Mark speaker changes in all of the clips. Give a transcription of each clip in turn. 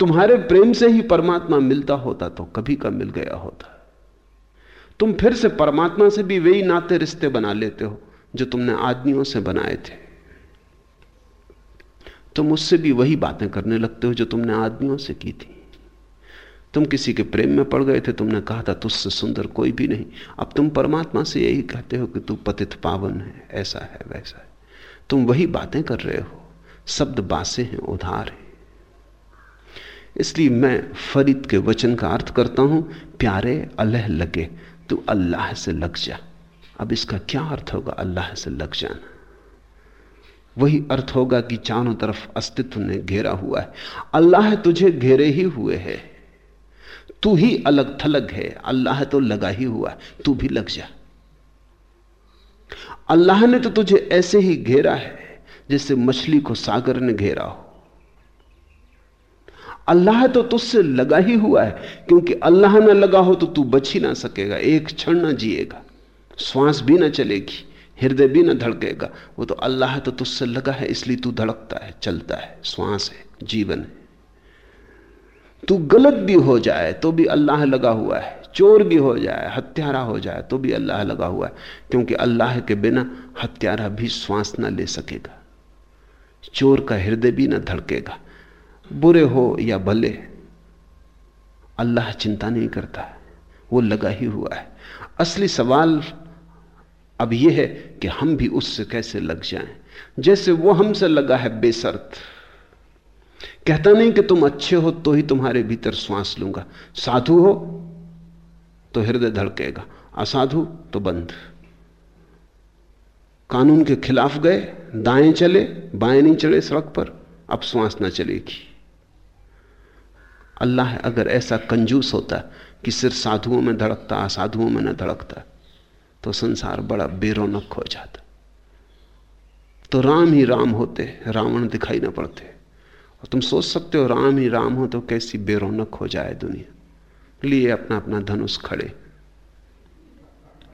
Speaker 1: तुम्हारे प्रेम से ही परमात्मा मिलता होता तो कभी का मिल गया होता। तुम फिर से परमात्मा से भी वही नाते रिश्ते बना लेते हो, जो तुमने आदमियों से बनाए थे। तुम उससे भी वही बातें करने लगते हो, जो तुमने आदमियों से की थी। तुम किसी के प्रेम में पड़ गए थे, तुमने कहा था, तुझसे सुंदर कोई भी नहीं। अब तुम परमात्मा से यही कहते हो कि तू पतित पावन है, ऐसा है, वैसा है। तुम वही बातें कर रहे हो, शब्द बासे हैं, उधार है। इसलिए मैं फरीद के वचन का अर्थ करता हूँ, प्यारे अल्लाह लगे, तू अल्लाह से लग जा। अब इसका क्या अर्थ होगा, अल्लाह से लग जाना? वही अर्थ होगा कि चारों तरफ़ अस्तित्व ने घेरा हुआ है। अल्लाह तुझे घेरे ही हुए है। तू ही अलग थलग है। अल्लाह तो लगा ही हुआ है। तू भी लग जा। अल्लाह ने तो तुझे ऐसे ही घेरा है, जैसे मछली को सागर ने घेरा हो। अल्लाह तो तुझसे लगा ही हुआ है, क्योंकि अल्लाह ना लगा हो तो तू बच ही ना सकेगा, एक क्षण ना जिएगा, श्वास भी ना चलेगी, हृदय भी ना धड़केगा, वो तो अल्लाह तो तुझसे लगा है, इसलिए तू धड़कता है, चलता है, श्वास है, जीवन है। तू गलत भी हो जाए तो भी अल्लाह लगा हुआ है, चोर भी हो जाए, हत्यारा हो जाए तो भी अल्लाह लगा हुआ है, क्योंकि अल्लाह के बिना हत्यारा भी श्वास ना ले सकेगा, चोर का हृदय भी ना धड़केगा बुरे हो या भले, अल्लाह चिंता नहीं करता, वो लगा ही हुआ है। असली सवाल अब यह है कि हम भी उससे कैसे लग जाएँ? जैसे वो हमसे लगा है बेसर्त। कहता नहीं कि तुम अच्छे हो तो ही तुम्हारे भीतर श्वास लूँगा। साधु हो तो हृदय धड़केगा। असाधु तो बंद। कानून के खिलाफ गए, दाएँ चले, बाएँ नहीं चले सड़क पर, अब श्वास ना चलेगी। अल्लाह अगर ऐसा कंजूस होता कि सिर्फ़ साधुओं में धड़कता, असाधुओं में न धड़कता तो संसार बड़ा बेरोनक हो जाता। तो राम ही राम होते, रावण दिखाई ना पड़ते। और तुम सोच सकते हो, राम ही राम हो तो कैसी बेरोनक हो जाए दुनिया। लिए अपना अपना धनुष खड़े।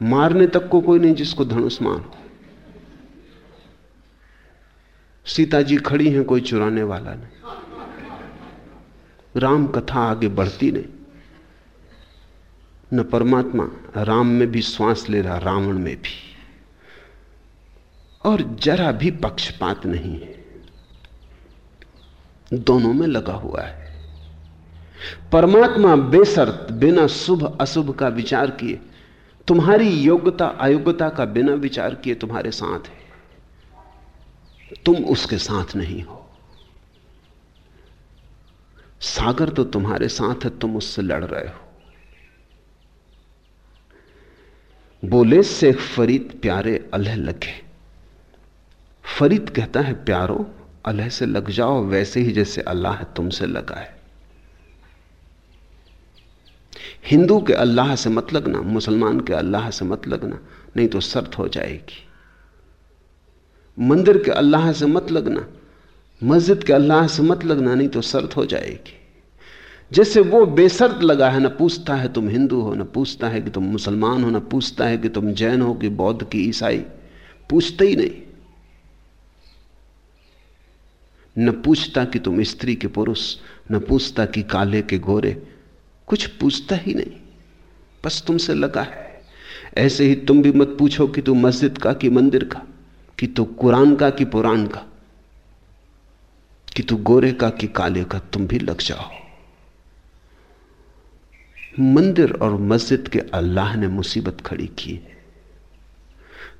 Speaker 1: मारने तक को कोई नहीं जिसको धनुष मारो। सीता जी खड़ी हैं, कोई चुराने वाला नहीं। राम कथा आगे बढ़ती नहीं। न परमात्मा राम में भी श्वास ले रहा, रावण में भी। और जरा भी पक्षपात नहीं है। दोनों में लगा हुआ है। परमात्मा बेसर्त, बिना शुभ अशुभ का विचार किए, तुम्हारी योग्यता, अयोग्यता का बिना विचार किए तुम्हारे साथ है। तुम उसके साथ नहीं हो। सागर तो तुम्हारे साथ है, तुम उससे लड़ रहे हो। बोले, शेख फरीद प्यारे अल्लाह लगे। फरीद कहता है, प्यारो अल्लाह से लग जाओ, वैसे ही जैसे अल्लाह तुमसे लगा है। हिंदू के अल्लाह से मत लगना, मुसलमान के अल्लाह से मत लगना, नहीं तो शर्त हो जाएगी। मंदिर के अल्लाह से मत लगना मस्जिद के अल्लाह से मत लगना, नहीं तो शर्त हो जाएगी। जैसे वो बेसर्त लगा है, ना पूछता है तुम हिंदू हो, ना पूछता है कि तुम मुसलमान हो, ना पूछता है कि तुम जैन हो, कि बौद्ध की ईसाई। पूछते ही नहीं। न पूछता कि तुम स्त्री के पुरुष, न पूछता कि काले के गोरे। कुछ पूछता ही नहीं। बस तुमसे लगा है। ऐसे ही तुम भी मत पूछो कि तू मस्जिद का कि मंदिर का, कि तू कुरान का कि पुराण का। कि तू गोरे का कि काले का तुम भी लग जाओ। मंदिर और मस्जिद के अल्लाह ने मुसीबत खड़ी की। है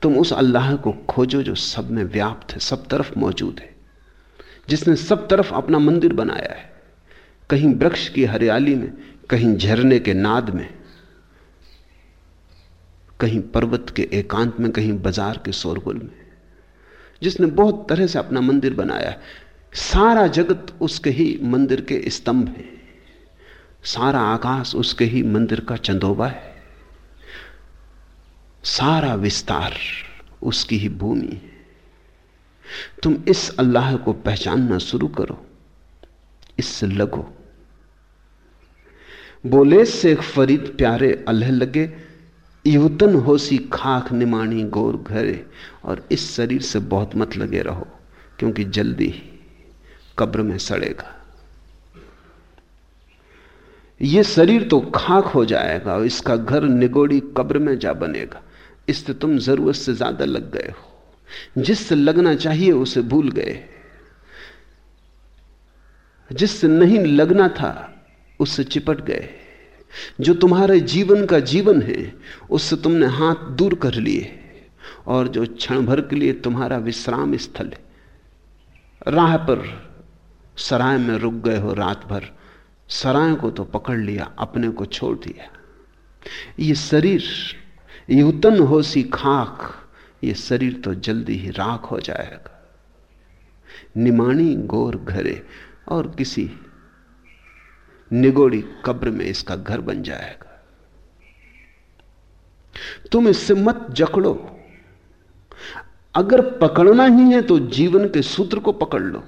Speaker 1: तुम उस अल्लाह को खोजो जो सब में व्याप्त है, सब तरफ़ मौजूद है। जिसने सब तरफ़ अपना मंदिर बनाया है। कहीं वृक्ष की हरियाली में, कहीं झरने के नाद में, कहीं पर्वत के एकांत में, कहीं बाज़ार के शोरगुल में। जिसने बहुत तरह से अपना मंदिर बनाया है सारा जगत उसके ही मंदिर के स्तंभ है। सारा आकाश उसके ही मंदिर का चंदोबा है। सारा विस्तार उसकी ही भूमि है। तुम इस अल्लाह को पहचानना शुरू करो, इससे लगो। बोले, शेख फरीद प्यारे अल्लाह लगे। युतन होसी खाक निमाणी गोर घरे। और इस शरीर से बहुत मत लगे रहो, क्योंकि जल्दी ही कब्र में सड़ेगा। ये शरीर तो खाक हो जाएगा और इसका घर निगोड़ी कब्र में जा बनेगा। इससे तुम ज़रूरत से ज़्यादा लग गए हो। जिससे लगना चाहिए, उसे भूल गए। जिससे नहीं लगना था, उससे चिपट गए। जो तुम्हारे जीवन का जीवन है, उससे तुमने हाथ दूर कर लिए। और जो क्षण भर के लिए तुम्हारा विश्राम स्थल है, राह पर सराय में रुक गए हो रात भर। सराय को तो पकड़ लिया, अपने को छोड़ दिया। ये शरीर, ये उतन हो सी खाक, ये शरीर तो जल्दी ही राख हो जाएगा। निमाणी गोर घरे और किसी निगोड़ी कब्र में इसका घर बन जाएगा। तुम इससे मत जकड़ो। अगर पकड़ना ही है तो जीवन के सूत्र को पकड़ लो।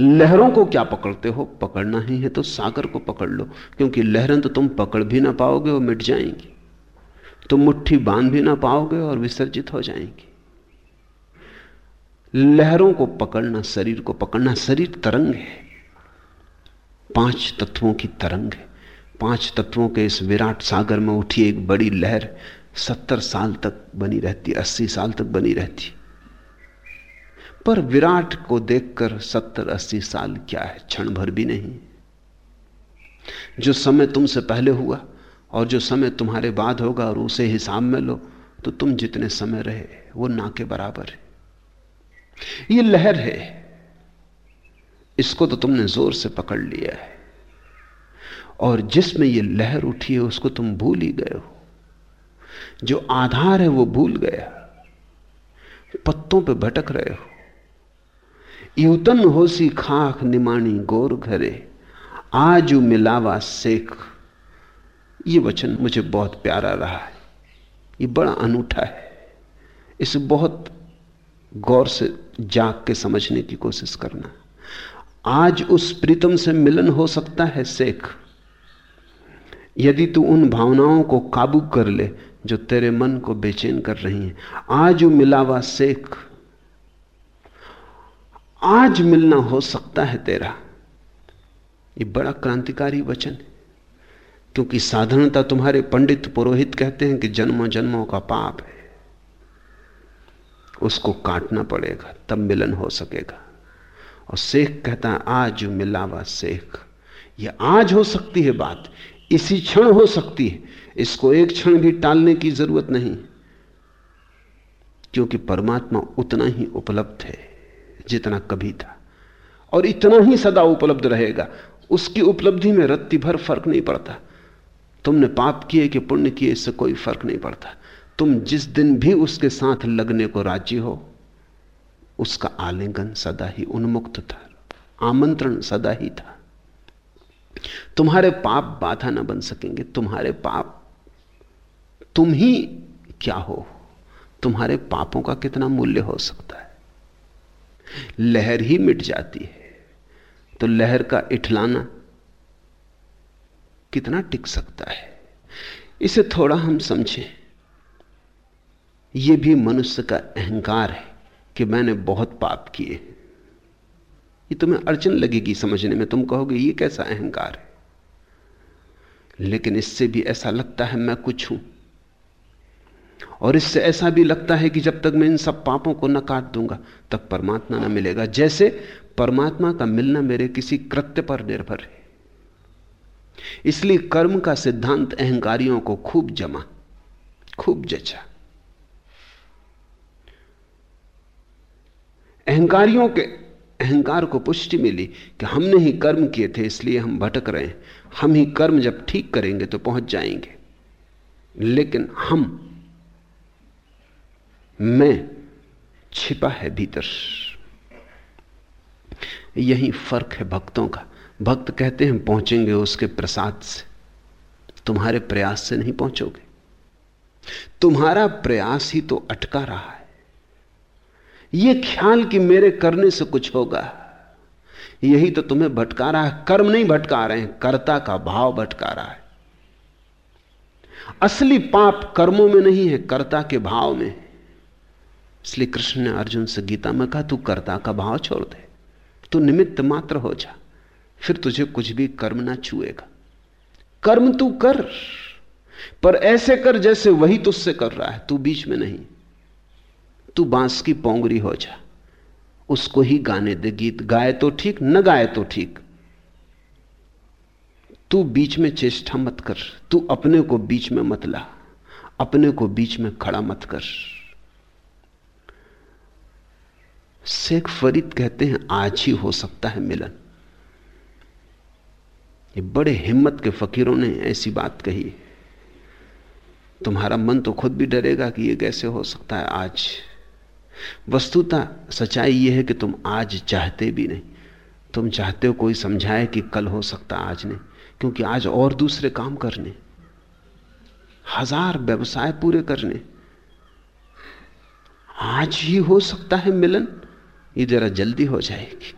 Speaker 1: लहरों को क्या पकड़ते हो? पकड़ना ही है तो सागर को पकड़ लो, क्योंकि लहरें तो तुम पकड़ भी ना पाओगे और मिट जाएँगी। तुम मुट्ठी बाँध भी ना पाओगे और विसर्जित हो जाएँगी। लहरों को पकड़ना शरीर को पकड़ना शरीर तरंग है। पाँच तत्वों की तरंग है। पाँच तत्वों के इस विराट सागर में उठी एक बड़ी लहर सत्तर साल तक बनी रहती, अस्सी साल तक बनी रहती। पर विराट को देखकर सत्तर अस्सी साल क्या है? क्षण भर भी नहीं। जो समय तुमसे पहले हुआ और जो समय तुम्हारे बाद होगा और उसे हिसाब में लो तो तुम जितने समय रहे, वो ना के बराबर है। ये लहर है। इसको तो तुमने ज़ोर से पकड़ लिया है। और जिसमें ये लहर उठी है, उसको तुम भूल ही गए हो। जो आधार है, वो भूल गया। पत्तों पे भटक रहे हो। यूतन होसी खाक निमाणी गोर घरे। आज मिलावा सेख ये वचन मुझे बहुत प्यारा रहा है। ये बड़ा अनूठा है। इसे बहुत गौर से जाग के समझने की कोशिश करना। आज उस प्रीतम से मिलन हो सकता है शेख। यदि तू उन भावनाओं को काबू कर ले जो तेरे मन को बेचैन कर रही हैं। आज मिलावा शेख। आज मिलना हो सकता है तेरा। ये बड़ा क्रांतिकारी वचन है। क्योंकि साधारणता तुम्हारे पंडित पुरोहित कहते हैं कि जन्मों जन्मों का पाप है। उसको काटना पड़ेगा, तब मिलन हो सकेगा। और शेख कहता है, आज मिलावा शेख, ये आज हो सकती है बात, इसी क्षण हो सकती है, इसको एक क्षण भी टालने की ज़रूरत नहीं, क्योंकि परमात्मा उतना ही उपलब्ध है। जितना कभी था। और इतना ही सदा उपलब्ध रहेगा। उसकी उपलब्धि में रत्ती भर फ़र्क नहीं पड़ता। तुमने पाप किए कि पुण्य किए, इससे कोई फ़र्क नहीं पड़ता। तुम जिस दिन भी उसके साथ लगने को राज़ी हो, उसका आलिंगन सदा ही उन्मुक्त था। आमंत्रण सदा ही था। तुम्हारे पाप बाधा ना बन सकेंगे। तुम्हारे पाप, तुम ही क्या हो? तुम्हारे पापों का कितना मूल्य हो सकता है? लहर ही मिट जाती है। तो लहर का इठलाना कितना टिक सकता है? इसे थोड़ा हम समझें। यह भी मनुष्य का अहंकार है कि मैंने बहुत पाप किए ये तुम्हें अड़चन लगेगी समझने में। तुम कहोगे, ये कैसा अहंकार है? लेकिन इससे भी ऐसा लगता है मैं कुछ हूँ। और इससे ऐसा भी लगता है कि जब तक मैं इन सब पापों को न काट दूँगा, तब परमात्मा न मिलेगा। जैसे परमात्मा का मिलना मेरे किसी कृत्य पर निर्भर है। इसलिए कर्म का सिद्धांत अहंकारियों को खूब जमा, खूब जचा। अहंकारियों के, अहंकार को पुष्टि मिली कि हमने ही कर्म किए थे, इसलिए हम भटक रहे हैं। हम ही कर्म जब ठीक करेंगे तो पहुँच जाएँगे। लेकिन हम मैं छिपा है भीतर। यही फ़र्क है भक्तों का। भक्त कहते हैं, पहुँचेंगे उसके प्रसाद से। तुम्हारे प्रयास से नहीं पहुंचोगे। तुम्हारा प्रयास ही तो अटका रहा है। यह ख्याल कि मेरे करने से कुछ होगा। यही तो तुम्हें भटका रहा है। कर्म नहीं भटका रहे हैं, कर्ता का भाव भटका रहा है। असली पाप कर्मों में नहीं है, कर्ता के भाव में इसलिए कृष्ण ने अर्जुन से, गीता, में कहा, तू कर्ता का भाव छोड़ दे। तू निमित्त मात्र हो जा, फिर तुझे कुछ भी कर्म ना छुएगा। कर्म तू कर, पर ऐसे कर जैसे वही तुझसे कर रहा है। तू बीच में नहीं। तू बाँस की पोंगरी हो जा, उसको ही गाने दे गीत। गाए तो ठीक, न गाए तो ठीक। तू बीच में चेष्टा मत कर, तू अपने को बीच में मत ला, अपने को बीच में खड़ा मत कर। शेख फरीद कहते हैं, आज ही हो सकता है मिलन। ये बड़े हिम्मत के फकीरों ने ऐसी बात कही। तुम्हारा मन तो खुद भी डरेगा कि ये कैसे हो सकता है आज। वस्तुता सच्चाई यह है कि तुम आज चाहते भी नहीं। तुम चाहते हो कोई समझाए कि कल हो सकता आज नहीं, क्योंकि आज और दूसरे काम करने। हज़ार व्यवसाय पूरे करने। आज ही हो सकता है मिलन। ये जरा जल्दी हो जाएगी।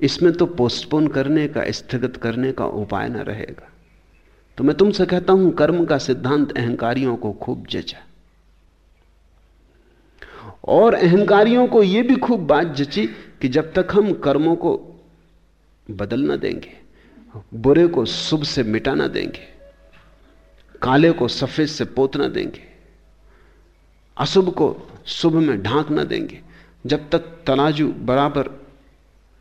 Speaker 1: इसमें तो पोस्टपोन करने का, स्थगित करने का उपाय ना रहेगा। तो मैं तुमसे कहता हूँ, कर्म का सिद्धांत अहंकारियों को खूब जचा। और अहंकारियों को यह भी खूब बात जची कि जब तक हम कर्मों को बदल ना देंगे, बुरे को शुभ से मिटा ना देंगे, काले को सफ़ेद से पोत ना देंगे, अशुभ को शुभ में ढांक ना देंगे। जब तक तनाजू बराबर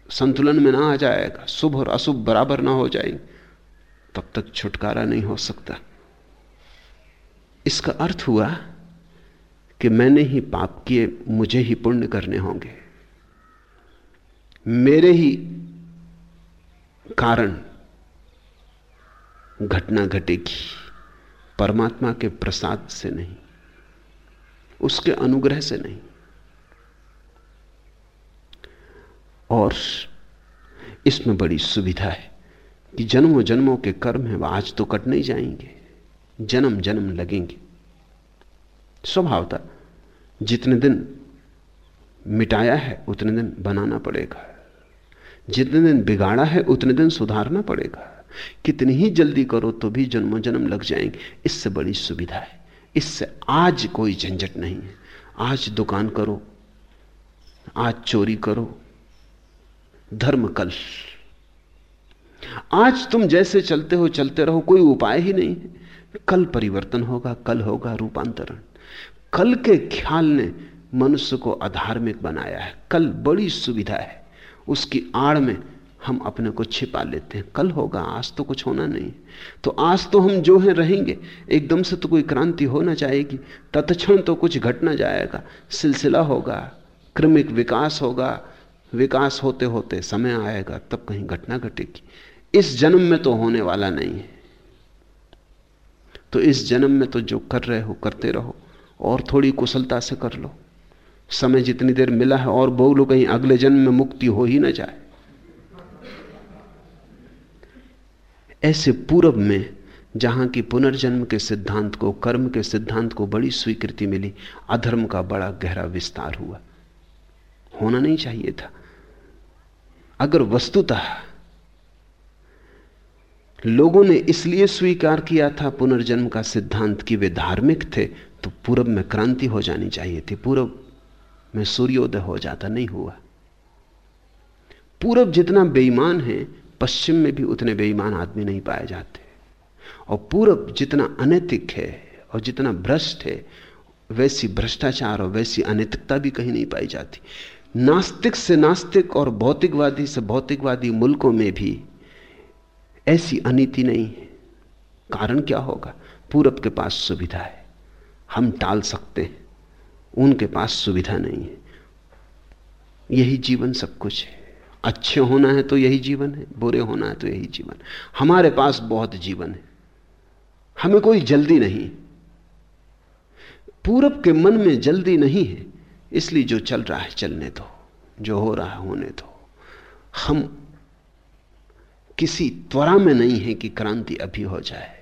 Speaker 1: संतुलन में ना आ जाएगा, शुभ और अशुभ बराबर ना हो जाएँगे, तब तक छुटकारा नहीं हो सकता। इसका अर्थ हुआ कि मैंने ही पाप किए, मुझे ही पुण्य करने होंगे। मेरे ही कारण घटना घटेगी, परमात्मा के प्रसाद से नहीं। उसके अनुग्रह से नहीं। और इसमें बड़ी सुविधा है कि जन्मों जन्मों के कर्म है, वह आज तो कट नहीं जाएँगे। जन्म जन्म लगेंगे। स्वभावता जितने दिन मिटाया है, उतने दिन बनाना पड़ेगा। जितने दिन बिगाड़ा है, उतने दिन सुधारना पड़ेगा। कितनी ही जल्दी करो तो भी जन्मों जन्म लग जाएँगे। इससे बड़ी सुविधा है। इससे आज कोई झंझट नहीं है। आज दुकान करो, आज चोरी करो, धर्म कल। आज तुम जैसे चलते हो, चलते रहो, कोई उपाय ही नहीं। है कल परिवर्तन होगा, कल होगा रूपांतरण। कल के ख्याल ने मनुष्य को अधार्मिक बनाया है। कल बड़ी सुविधा है। उसकी आड़ में हम अपने को छिपा लेते हैं। कल होगा, आज तो कुछ होना नहीं। तो आज तो हम जो हैं रहेंगे। एकदम से तो कोई क्रांति हो ना जाएगी। तत्क्षण तो कुछ घट ना जाएगा। सिलसिला होगा, क्रमिक विकास होगा। विकास होते होते समय आएगा, तब कहीं घटना घटेगी। इस जन्म में तो होने वाला नहीं है। तो इस जन्म में तो जो कर रहे हो, करते रहो। और थोड़ी कुशलता से कर लो। समय जितनी देर मिला है, और बोलो कहीं अगले जन्म में मुक्ति हो ही ना जाए। ऐसे पूर्व में, जहाँ की पुनर्जन्म के सिद्धांत को, कर्म के सिद्धांत को बड़ी स्वीकृति मिली, अधर्म का बड़ा गहरा विस्तार हुआ। होना नहीं चाहिए था। अगर वस्तुतः लोगों ने इसलिए स्वीकार किया था पुनर्जन्म का सिद्धांत कि वे धार्मिक थे तो पूरब में क्रांति हो जानी चाहिए थी। पूरब में सूर्योदय हो जाता नहीं हुआ। पूरब जितना बेईमान है पश्चिम में भी उतने बेईमान आदमी नहीं पाए जाते। और पूरब जितना अनैतिक है और जितना भ्रष्ट है, वैसी भ्रष्टाचार और वैसी अनैतिकता भी कहीं नहीं पाई जाती। नास्तिक से नास्तिक और भौतिकवादी से भौतिकवादी मुल्कों में भी ऐसी अनिति नहीं है। कारण क्या होगा? पूरब के पास सुविधा है। हम टाल सकते हैं। उनके पास सुविधा नहीं है। यही जीवन सब कुछ है। अच्छे होना है तो यही जीवन है, बुरे होना है तो यही जीवन हमारे पास बहुत जीवन है। हमें कोई जल्दी नहीं पूरब के मन में जल्दी नहीं है, इसलिए जो चल रहा है चलने दो, जो हो रहा है होने दो। हम किसी त्वरा में नहीं है कि क्रांति अभी हो जाए।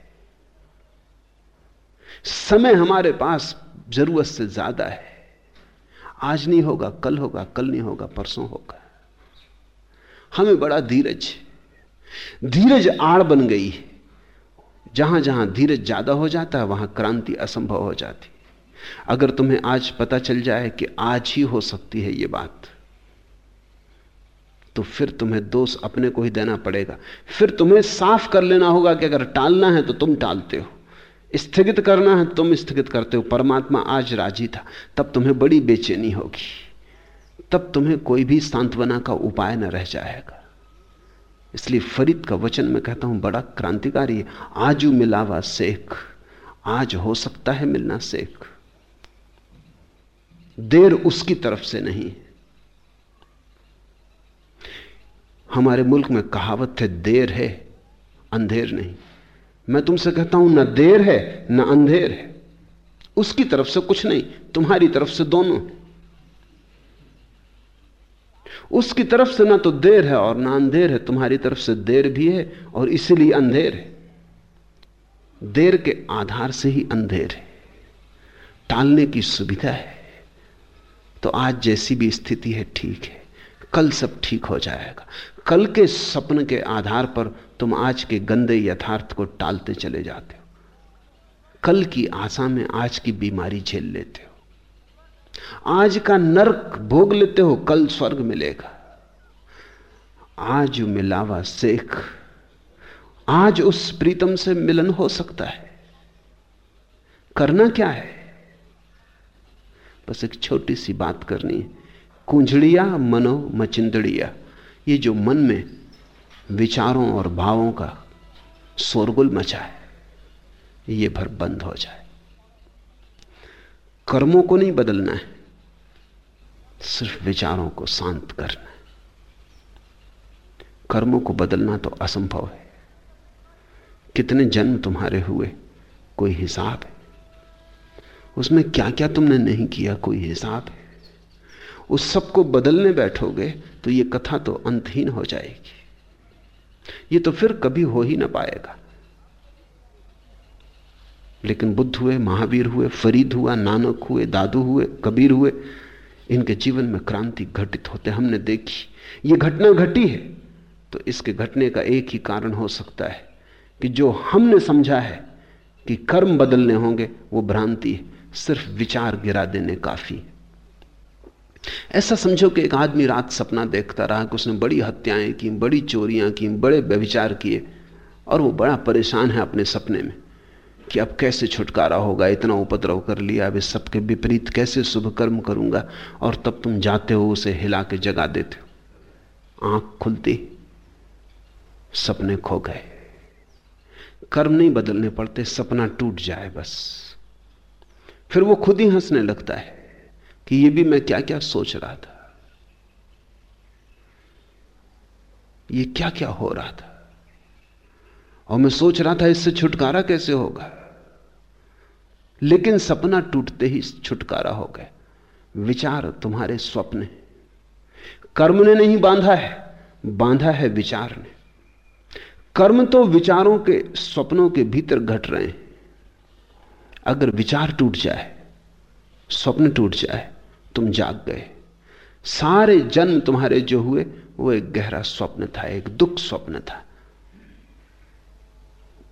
Speaker 1: समय हमारे पास ज़रूरत से ज़्यादा है। आज नहीं होगा, कल होगा, कल नहीं होगा, परसों होगा। हमें बड़ा धीरज धीरज आड़ बन गई है। जहाँ जहाँ धीरज ज़्यादा हो जाता है, वहाँ क्रांति असंभव हो जाती अगर तुम्हें आज पता चल जाए कि आज ही हो सकती है यह बात तो फिर तुम्हें दोष अपने को ही देना पड़ेगा। फिर तुम्हें साफ़ कर लेना होगा कि अगर टालना है तो तुम टालते हो। स्थगित करना है तुम स्थगित करते हो। परमात्मा आज राज़ी था, तब तुम्हें बड़ी बेचैनी होगी। तब तुम्हें कोई भी सांत्वना का उपाय न रह जाएगा। इसलिए फरीद का वचन मैं कहता हूँ, बड़ा क्रांतिकारी है। आजू मिलावा सेख आज हो सकता है मिलना सेख देर उसकी तरफ़ से नहीं। हमारे मुल्क में कहावत है, देर है, अंधेर नहीं। मैं तुमसे कहता हूँ, ना देर है, ना अंधेर है। उसकी तरफ़ से कुछ नहीं, तुम्हारी तरफ़ से दोनों। उसकी तरफ़ से ना तो देर है और ना अंधेर है, तुम्हारी तरफ़ से देर भी है और इसीलिए अंधेर है। देर के आधार से ही अंधेर है। टालने की सुविधा है। तो आज जैसी भी स्थिति है, ठीक है। कल सब ठीक हो जाएगा। कल के सपन के आधार पर तुम आज के गंदे यथार्थ को टालते चले जाते हो। कल की आशा में आज की बीमारी झेल लेते हो। आज का नरक भोग लेते हो, कल स्वर्ग मिलेगा। आज मिलावा सेख आज उस प्रीतम से मिलन हो सकता है। करना क्या है? बस एक छोटी सी बात करनी है। कुंजड़िया मनो मचिंदड़िया, ये जो मन में विचारों और भावों का शोरगुल मचा है, ये भर बंद हो जाए। कर्मों को नहीं बदलना है, सिर्फ़ विचारों को शांत करना है। कर्मों को बदलना तो असंभव है। कितने जन्म तुम्हारे हुए, कोई हिसाब है। उसमें क्या क्या तुमने नहीं किया, कोई हिसाब है। उस सबको बदलने बैठोगे तो ये कथा तो अंतहीन हो जाएगी। ये तो फिर कभी हो ही ना पाएगा। लेकिन बुद्ध हुए, महावीर हुए, फरीद हुआ, नानक हुए, दादू हुए, कबीर हुए, इनके जीवन में क्रांति घटित होते हमने देखी। ये घटना घटी है तो इसके घटने का एक ही कारण हो सकता है कि जो हमने समझा है कि कर्म बदलने होंगे, वो भ्रांति है। सिर्फ़ विचार गिरा देने काफ़ी है। ऐसा समझो कि एक आदमी रात सपना देखता रहा, कि उसने बड़ी हत्याएँ की, बड़ी चोरियाँ की, बड़े व्यविचार किए, और वो बड़ा परेशान है अपने सपने में। कि अब कैसे छुटकारा होगा? इतना उपद्रव कर लिया, अब इस सबके विपरीत कैसे शुभ कर्म करूँगा? और तब तुम जाते हो उसे हिला के जगा देते हो। आँख खुलती, सपने खो गए। कर्म नहीं बदलने पड़ते, सपना टूट जाए बस। फिर वो खुद ही हंसने लगता है कि ये भी मैं क्या क्या सोच रहा था। ये क्या क्या हो रहा था। और मैं सोच रहा था इससे छुटकारा कैसे होगा? लेकिन सपना टूटते ही छुटकारा हो गया। विचार तुम्हारे स्वप्न कर्म ने नहीं बांधा है बांधा है विचार ने। कर्म तो विचारों के, स्वप्नों के भीतर घट रहे हैं। अगर विचार टूट जाए, स्वप्न टूट जाए, तुम जाग गए। सारे जन्म तुम्हारे जो हुए, वो एक गहरा स्वप्न था, एक दुख स्वप्न था।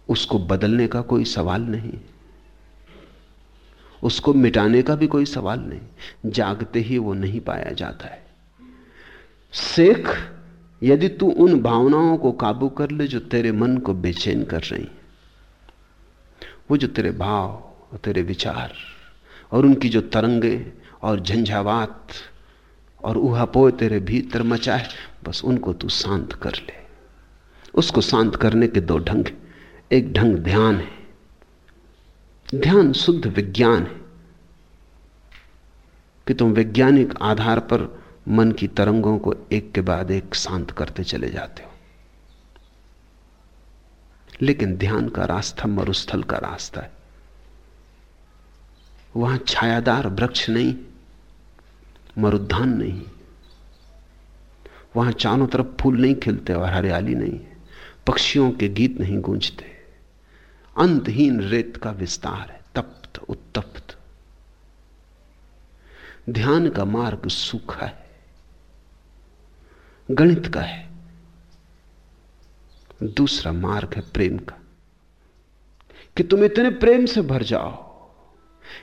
Speaker 1: उसको बदलने का कोई सवाल नहीं। उसको मिटाने का भी कोई सवाल नहीं। जागते ही वो नहीं पाया जाता है। शेख यदि तू उन भावनाओं को काबू कर ले जो तेरे मन को बेचैन कर रही वो जो तेरे भाव और तेरे विचार और उनकी जो तरंगे और झंझावात और उहापोए तेरे भीतर मचा है बस उनको तू शांत कर ले। उसको शांत करने के दो ढंग एक ढंग ध्यान है। ध्यान शुद्ध विज्ञान है कि तुम वैज्ञानिक आधार पर मन की तरंगों को एक के बाद एक शांत करते चले जाते हो। लेकिन ध्यान का रास्ता मरुस्थल का रास्ता है। वहाँ छायादार वृक्ष नहीं, मरुद्धान नहीं। वहाँ चारों तरफ़ फूल नहीं खिलते और हरियाली नहीं, पक्षियों के गीत नहीं गूंजते। अंतहीन रेत का विस्तार है, तप्त, उत्तप्त। ध्यान का मार्ग सूखा है, गणित का है, दूसरा मार्ग है प्रेम का। कि तुम इतने प्रेम से भर जाओ,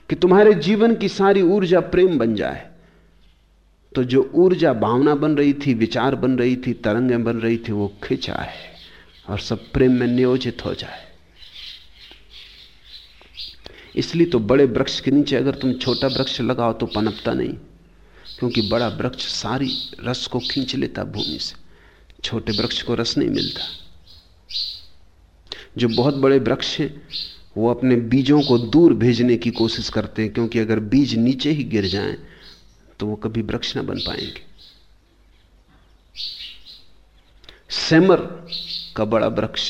Speaker 1: कि तुम्हारे जीवन की सारी ऊर्जा प्रेम बन जाए तो जो ऊर्जा भावना बन रही थी, विचार बन रही थी, तरंगें बन रही थी, वो खिंचा है और सब प्रेम में नियोजित हो जाए। इसलिए तो बड़े वृक्ष के नीचे अगर तुम छोटा वृक्ष लगाओ तो पनपता नहीं, क्योंकि बड़ा वृक्ष सारी रस को खींच लेता भूमि से। छोटे वृक्ष को रस नहीं मिलता। जो बहुत बड़े वृक्ष हैं, वो अपने बीजों को दूर भेजने की कोशिश करते हैं, क्योंकि अगर बीज नीचे ही गिर जाएँ तो वो कभी वृक्ष ना बन पाएँगे। सेमर का बड़ा वृक्ष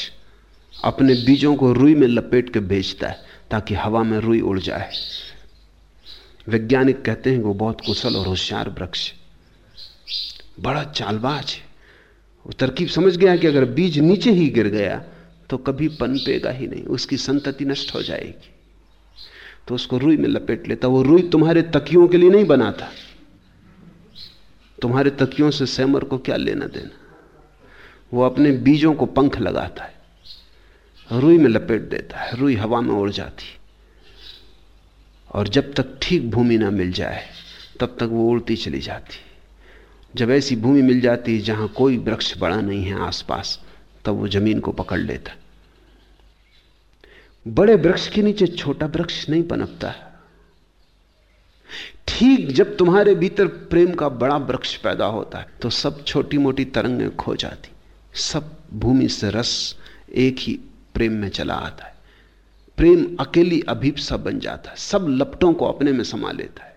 Speaker 1: अपने बीजों को रुई में लपेट के भेजता है। ताकि हवा में रुई उड़ जाए। वैज्ञानिक कहते हैं वो बहुत कुशल और होशियार वृक्ष बड़ा चालबाज है। वो तरकीब समझ गया कि अगर बीज नीचे ही गिर गया तो कभी पनपेगा ही नहीं, उसकी संतति नष्ट हो जाएगी। तो उसको रुई में लपेट लेता। वो रुई तुम्हारे तकियों के लिए नहीं बनाता। तुम्हारे तकियों से सैमर को क्या लेना देना? वो अपने बीजों को पंख लगाता है। रुई में लपेट देता है, रुई हवा में उड़ जाती। और जब तक ठीक भूमि ना मिल जाए, तब तक वो उड़ती चली जाती। जब ऐसी भूमि मिल जाती है जहाँ कोई वृक्ष बड़ा नहीं है आसपास, तब वो ज़मीन को पकड़ लेता। बड़े वृक्ष के नीचे छोटा वृक्ष नहीं पनपता। ठीक जब तुम्हारे भीतर प्रेम का बड़ा वृक्ष पैदा होता है तो सब छोटी मोटी तरंगें खो जाती। सब भूमि से रस एक ही प्रेम में चला आता है। प्रेम अकेली अभीपसा बन जाता है। सब लपटों को अपने में समा लेता है।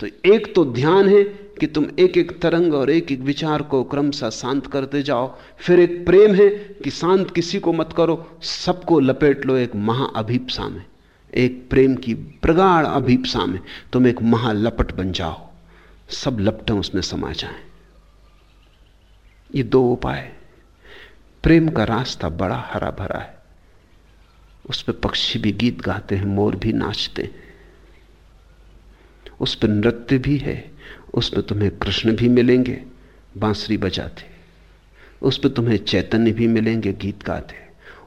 Speaker 1: तो एक तो ध्यान है कि तुम एक एक तरंग और एक एक विचार को क्रमशः शांत करते जाओ। फिर एक प्रेम है कि शांत किसी को मत करो। सबको लपेट लो एक महाअभीपसा में। एक प्रेम की प्रगाढ़ अभीपसा में तुम एक महालपट बन जाओ। सब लपटें उसमें समा जाएँ। ये दो उपाय प्रेम का रास्ता बड़ा हरा भरा है। उस पर पक्षी भी गीत गाते हैं, मोर भी नाचते हैं। उस पर नृत्य भी है, उस पर तुम्हें कृष्ण भी मिलेंगे, बांसुरी बजाते उस पर तुम्हें चैतन्य भी मिलेंगे, गीत गाते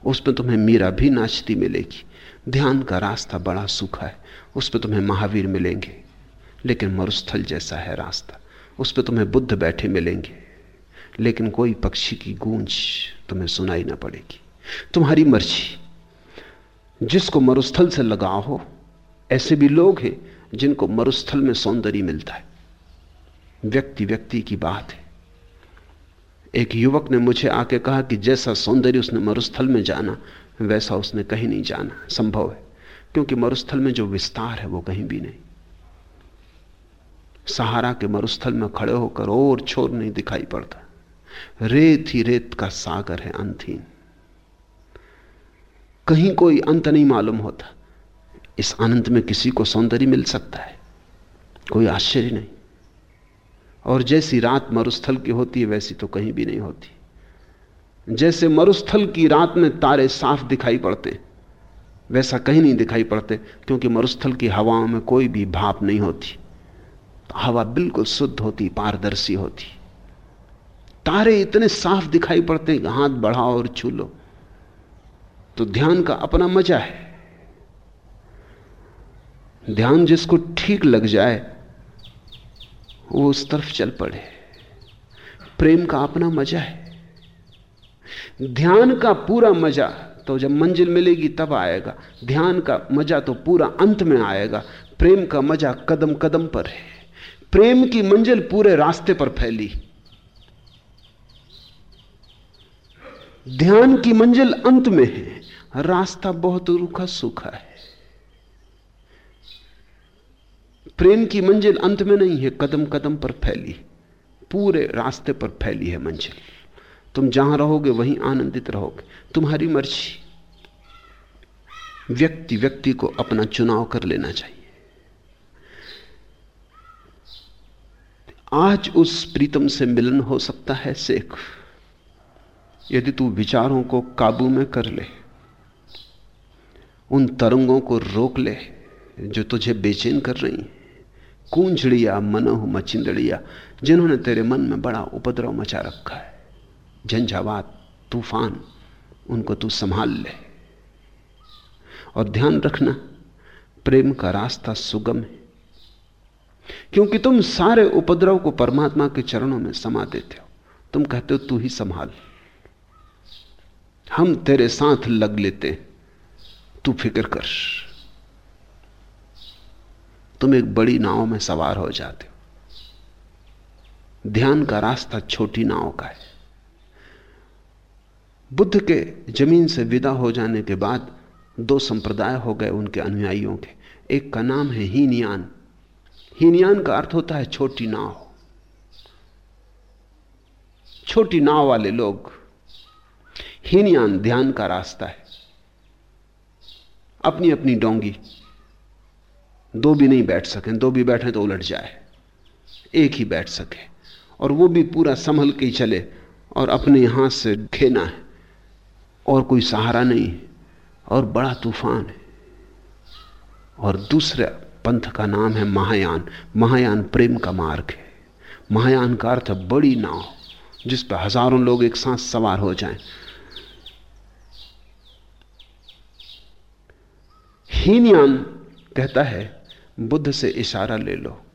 Speaker 1: उस पर तुम्हें मीरा भी नाचती मिलेगी। ध्यान का रास्ता बड़ा सूखा है, उस पर तुम्हें महावीर मिलेंगे। लेकिन मरुस्थल जैसा है रास्ता, उस पर तुम्हें बुद्ध बैठे मिलेंगे। लेकिन कोई पक्षी की गूंज तुम्हें सुनाई ना पड़ेगी। तुम्हारी मर्ज़ी। जिसको मरुस्थल से लगाव हो, ऐसे भी लोग हैं जिनको मरुस्थल में सौंदर्य मिलता है। व्यक्ति व्यक्ति की बात है। एक युवक ने मुझे आके कहा कि जैसा सौंदर्य उसने मरुस्थल में जाना, वैसा उसने कहीं नहीं जाना। संभव है, क्योंकि मरुस्थल में जो विस्तार है वो कहीं भी नहीं। सहारा के मरुस्थल में खड़े होकर और छोर नहीं दिखाई पड़ता। रेत ही रेत का सागर है अंतहीन कहीं कोई अंत नहीं मालूम होता। इस आनंद में किसी को सौंदर्य मिल सकता है, कोई आश्चर्य नहीं। और जैसी रात मरुस्थल की होती है, वैसी तो कहीं भी नहीं होती। जैसे मरुस्थल की रात में तारे साफ़ दिखाई पड़ते, वैसा कहीं नहीं दिखाई पड़ते, क्योंकि मरुस्थल की हवाओं में कोई भी भाप नहीं होती। तो हवा बिल्कुल शुद्ध होती, पारदर्शी होती। तारे इतने साफ़ दिखाई पड़ते हैं कि हाथ बढ़ाओ और छू लो। तो ध्यान का अपना मज़ा है। ध्यान जिसको ठीक लग जाए, वो उस तरफ़ चल पड़े। प्रेम का अपना मज़ा है। ध्यान का पूरा मज़ा तो जब मंजिल मिलेगी तब आएगा। ध्यान का मज़ा तो पूरा अंत में आएगा। प्रेम का मज़ा कदम कदम पर है। प्रेम की मंजिल पूरे रास्ते पर फैली। ध्यान की मंजिल अंत में है। रास्ता बहुत रूखा सूखा है। प्रेम की मंजिल अंत में नहीं है कदम कदम पर फैली। पूरे रास्ते पर फैली है मंजिल। तुम जहाँ रहोगे, वहीं आनंदित रहोगे। तुम्हारी मर्ज़ी। व्यक्ति व्यक्ति को अपना चुनाव कर लेना चाहिए। आज उस प्रीतम से मिलन हो सकता है सेख यदि तू विचारों को काबू में कर ले, उन तरंगों को रोक ले जो तुझे बेचैन कर रही कूंजड़िया, मनोह, मचिंदड़िया, जिन्होंने तेरे मन में बड़ा उपद्रव मचा रखा है। झंझावात, तूफ़ान, उनको तू संभाल ले। और ध्यान रखना, प्रेम का रास्ता सुगम है, क्योंकि तुम सारे उपद्रव को परमात्मा के चरणों में समा देते हो। तुम कहते हो, तू ही संभाल। हम तेरे साथ लग लेते तू फ़िक्र कर। तुम एक बड़ी नाव में सवार हो जाते हो। ध्यान का रास्ता छोटी नाव का है। बुद्ध के ज़मीन से विदा हो जाने के बाद दो संप्रदाय हो गए उनके अनुयायियों के। एक का नाम है हीनयान। हीनयान का अर्थ होता है छोटी नाव। छोटी नाव वाले लोग हीनयान ध्यान का रास्ता है। अपनी अपनी डोंगी। दो भी नहीं बैठ सके, दो भी बैठे तो उलट जाए। एक ही बैठ सके और वो भी पूरा संभल के ही चले और अपने हाथ से खेना है। और कोई सहारा नहीं है और बड़ा तूफ़ान है। और दूसरे पंथ का नाम है महायान। महायान प्रेम का मार्ग है। महायान का अर्थ बड़ी नाव, जिस पर हज़ारों लोग एक साथ सवार हो जाएँ। हीनयान कहता है, बुद्ध से इशारा ले लो,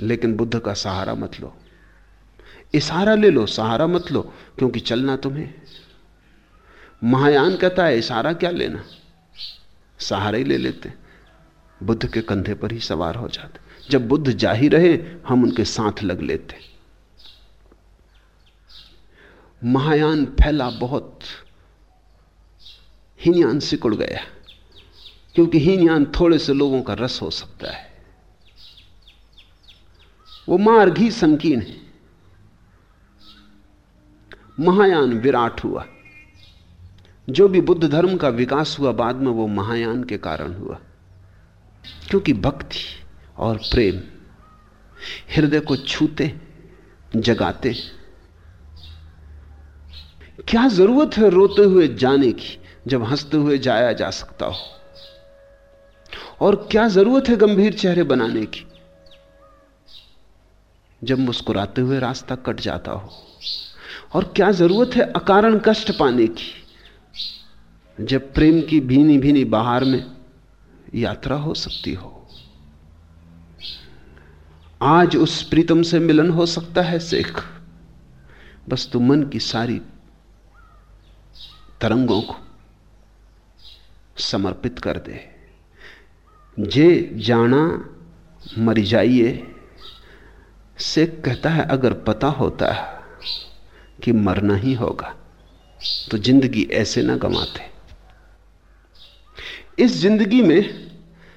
Speaker 1: लेकिन बुद्ध का सहारा मत लो। इशारा ले लो, सहारा मत लो, क्योंकि चलना तुम्हें। महायान कहता है, इशारा क्या लेना? सहारा ही ले लेते। बुद्ध के कंधे पर ही सवार हो जाते। जब बुद्ध जा ही रहे, हम उनके साथ लग लेते। महायान फैला बहुत। हीनयान सिकुड़ गया, क्योंकि हीनयान थोड़े से लोगों का रस हो सकता है। वो मार्ग ही संकीर्ण है। महायान विराट हुआ। जो भी बुद्ध धर्म का विकास हुआ, बाद में वो महायान के कारण हुआ। क्योंकि भक्ति और प्रेम हृदय को छूते, जगाते। क्या ज़रूरत है रोते हुए जाने की? जब हँसते हुए जाया जा सकता हो। और क्या ज़रूरत है गंभीर चेहरे बनाने की? जब मुस्कुराते हुए रास्ता कट जाता हो। और क्या ज़रूरत है अकारण कष्ट पाने की? जब प्रेम की भीनी भीनी बाहर में यात्रा हो सकती हो। आज उस प्रीतम से मिलन हो सकता है शेख। बस तू मन की सारी तरंगों को समर्पित कर दे। जे जाना मर जाइए, से कहता है, अगर पता होता है कि मरना ही होगा तो ज़िंदगी ऐसे ना गमाते इस ज़िंदगी में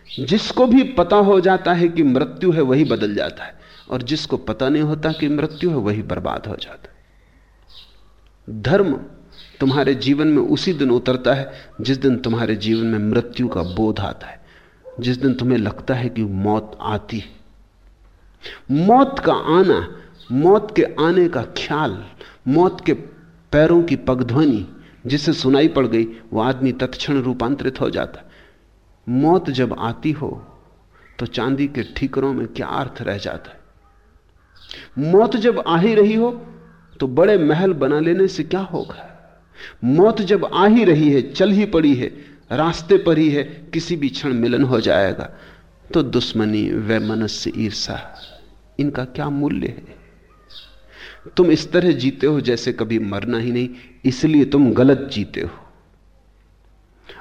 Speaker 1: जिसको भी पता हो जाता है कि मृत्यु है, वही बदल जाता है, और जिसको पता नहीं होता कि मृत्यु है, वही बर्बाद हो जाता है। धर्म तुम्हारे जीवन में उसी दिन उतरता है, जिस दिन तुम्हारे जीवन में मृत्यु का बोध आता है, जिस दिन तुम्हें लगता है कि मौत आती है। मौत का आना, मौत के आने का ख्याल, मौत के पैरों की पगध्वनि, जिसे सुनाई पड़ गई वह आदमी तत्क्षण रूपांतरित हो जाता मौत जब आती हो तो चांदी के ठीकरों में क्या अर्थ रह जाता है? मौत जब आ ही रही हो तो बड़े महल बना लेने से क्या होगा? मौत जब आ ही रही है, चल ही पड़ी है, रास्ते पर ही है, किसी भी क्षण मिलन हो जाएगा। तो दुश्मनी व मनस्य ईर्षा, इनका क्या मूल्य है? तुम इस तरह जीते हो जैसे कभी मरना ही नहीं, इसलिए तुम गलत जीते हो।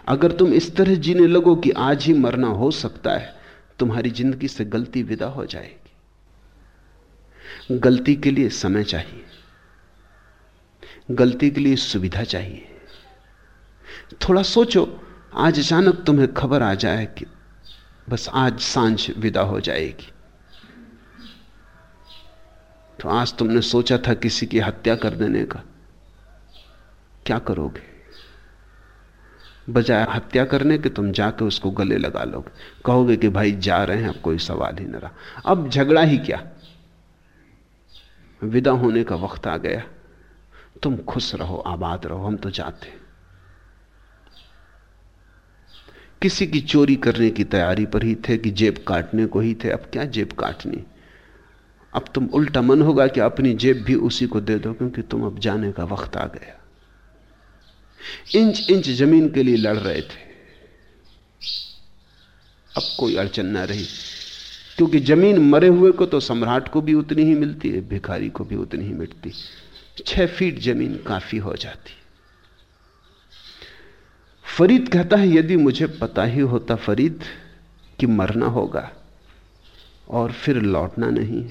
Speaker 1: अगर तुम इस तरह जीने लगो कि आज ही मरना हो सकता है, तुम्हारी ज़िंदगी से गलती विदा हो जाएगी। गलती के लिए समय चाहिए। गलती के लिए सुविधा चाहिए। थोड़ा सोचो, आज अचानक तुम्हें खबर आ जाए कि बस आज साँझ विदा हो जाएगी। तो आज तुमने सोचा था किसी की हत्या कर देने का। क्या करोगे? बजाय हत्या करने के तुम जाके उसको गले लगा लोगे। कहोगे कि भाई, जा रहे हैं, अब कोई सवाल ही न रहा। अब झगड़ा ही क्या? विदा होने का वक्त आ गया। तुम खुश रहो, आबाद रहो, हम तो जाते किसी की चोरी करने की तैयारी पर ही थे कि जेब काटने को ही थे, अब क्या जेब काटनी? अब तुम उल्टा मन होगा कि अपनी जेब भी उसी को दे दो, क्योंकि तुम अब जाने का वक्त आ गया। इंच इंच ज़मीन के लिए लड़ रहे थे। अब कोई अड़चन ना रही। क्योंकि ज़मीन मरे हुए को तो सम्राट को भी उतनी ही मिलती है, भिखारी को भी उतनी ही मिटती। छह फीट ज़मीन काफ़ी हो जाती। फरीद कहता है, यदि मुझे पता ही होता फरीद कि मरना होगा और फिर लौटना नहीं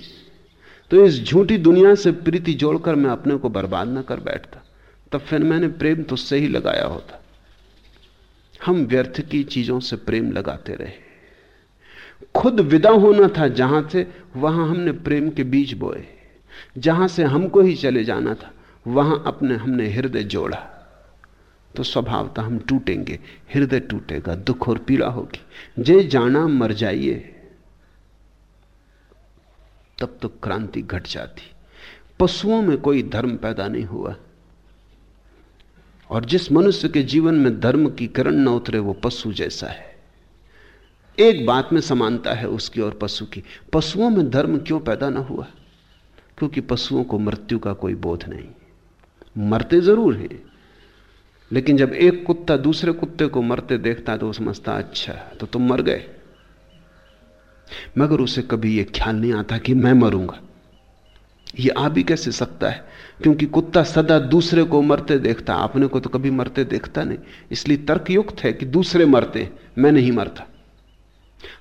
Speaker 1: तो इस झूठी दुनिया से प्रीति जोड़कर मैं अपने को बर्बाद ना कर बैठता। तब फिर मैंने प्रेम तुझसे ही लगाया होता। हम व्यर्थ की चीज़ों से प्रेम लगाते रहे। खुद विदा होना था जहाँ से, वहाँ हमने प्रेम के बीज बोए। जहाँ से हमको ही चले जाना था, वहाँ अपने हमने हृदय जोड़ा। तो स्वभावता हम टूटेंगे, हृदय टूटेगा, दुख और पीड़ा होगी। जे जाना मर जाइए। तब तो क्रांति घट जाती। पशुओं में कोई धर्म पैदा नहीं हुआ। और जिस मनुष्य के जीवन में धर्म की किरण न उतरे, वो पशु जैसा है। एक बात में समानता है उसकी और पशु की। पशुओं में धर्म क्यों पैदा ना हुआ? क्योंकि पशुओं को मृत्यु का कोई बोध नहीं। मरते ज़रूर हैं, लेकिन जब एक कुत्ता दूसरे कुत्ते को मरते देखता है तो वो समझता अच्छा तो तुम मर गए। मगर उसे कभी यह ख्याल नहीं आता कि मैं मरूँगा। यह आ भी कैसे सकता है? क्योंकि कुत्ता सदा दूसरे को मरते देखता, अपने को तो कभी मरते देखता नहीं। इसलिए तर्कयुक्त है कि दूसरे मरते मैं नहीं मरता।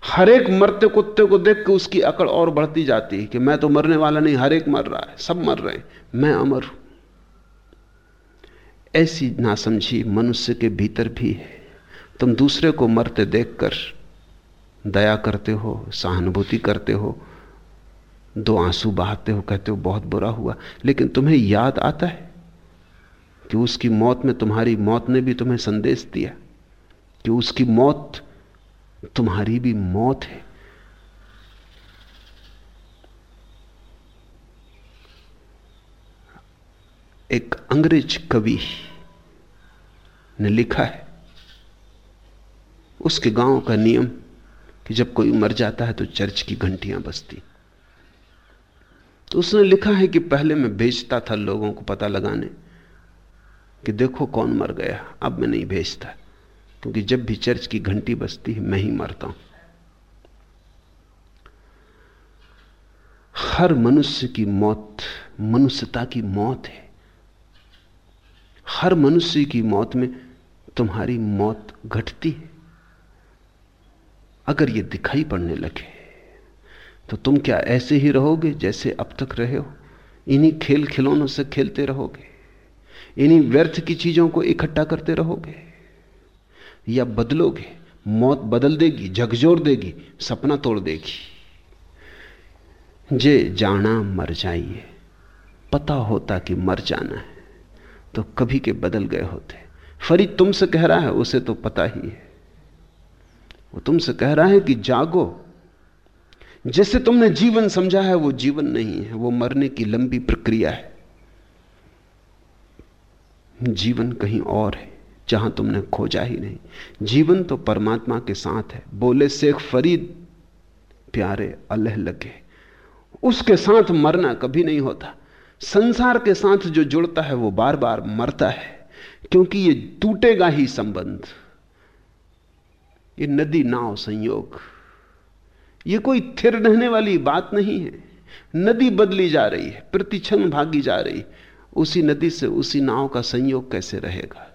Speaker 1: हर एक मरते कुत्ते को देख के उसकी अकड़ और बढ़ती जाती है कि मैं तो मरने वाला नहीं, हर एक मर रहा है, सब मर रहे हैं। मैं अमर हूँ। ऐसी नासमझी मनुष्य के भीतर भी है। तुम दूसरे को मरते देखकर दया करते हो, सहानुभूति करते हो, दो आँसू बहाते हो, कहते हो, बहुत बुरा हुआ। लेकिन तुम्हें याद आता है कि उसकी मौत में तुम्हारी मौत ने भी तुम्हें संदेश दिया कि उसकी मौत तुम्हारी भी मौत है। एक अंग्रेज़ कवि ने लिखा है, उसके गाँव का नियम कि जब कोई मर जाता है तो चर्च की घंटियाँ बजती। तो उसने लिखा है कि पहले मैं भेजता था लोगों को पता लगाने कि देखो कौन मर गया, अब मैं नहीं भेजता। क्योंकि जब भी चर्च की घंटी बजती है, मैं ही मरता हूँ। हर मनुष्य की मौत, मनुष्यता की मौत है। हर मनुष्य की मौत में तुम्हारी मौत घटती है। अगर ये दिखाई पड़ने लगे तो तुम क्या ऐसे ही रहोगे जैसे अब तक रहे हो? इन्हीं खेल खिलौनों से खेलते रहोगे? इन्हीं व्यर्थ की चीज़ों को इकट्ठा करते रहोगे? या बदलोगे, मौत बदल देगी झकझोर देगी, सपना तोड़ देगी। जे जाना मर जाइए, पता होता कि मर जाना है तो कभी के बदल गए होते। फरीद तुमसे कह रहा है, उसे तो पता ही है। वो तुमसे कह रहा है कि जागो। जैसे तुमने जीवन समझा है, वो जीवन नहीं है, वो मरने की लंबी प्रक्रिया है। जीवन कहीं और है। जहाँ तुमने खोजा ही नहीं। जीवन तो परमात्मा के साथ है। बोले, शेख फरीद, प्यारे, अल्लाह लगे। उसके साथ मरना कभी नहीं होता। संसार के साथ जो जुड़ता है, वो बार बार मरता है। क्योंकि ये टूटेगा ही संबंध। ये नदी नाव संयोग। ये कोई थिर रहने वाली बात नहीं है। नदी बदली जा रही है प्रतिक्षण भागी जा रही। उसी नदी से उसी नाव का संयोग कैसे रहेगा?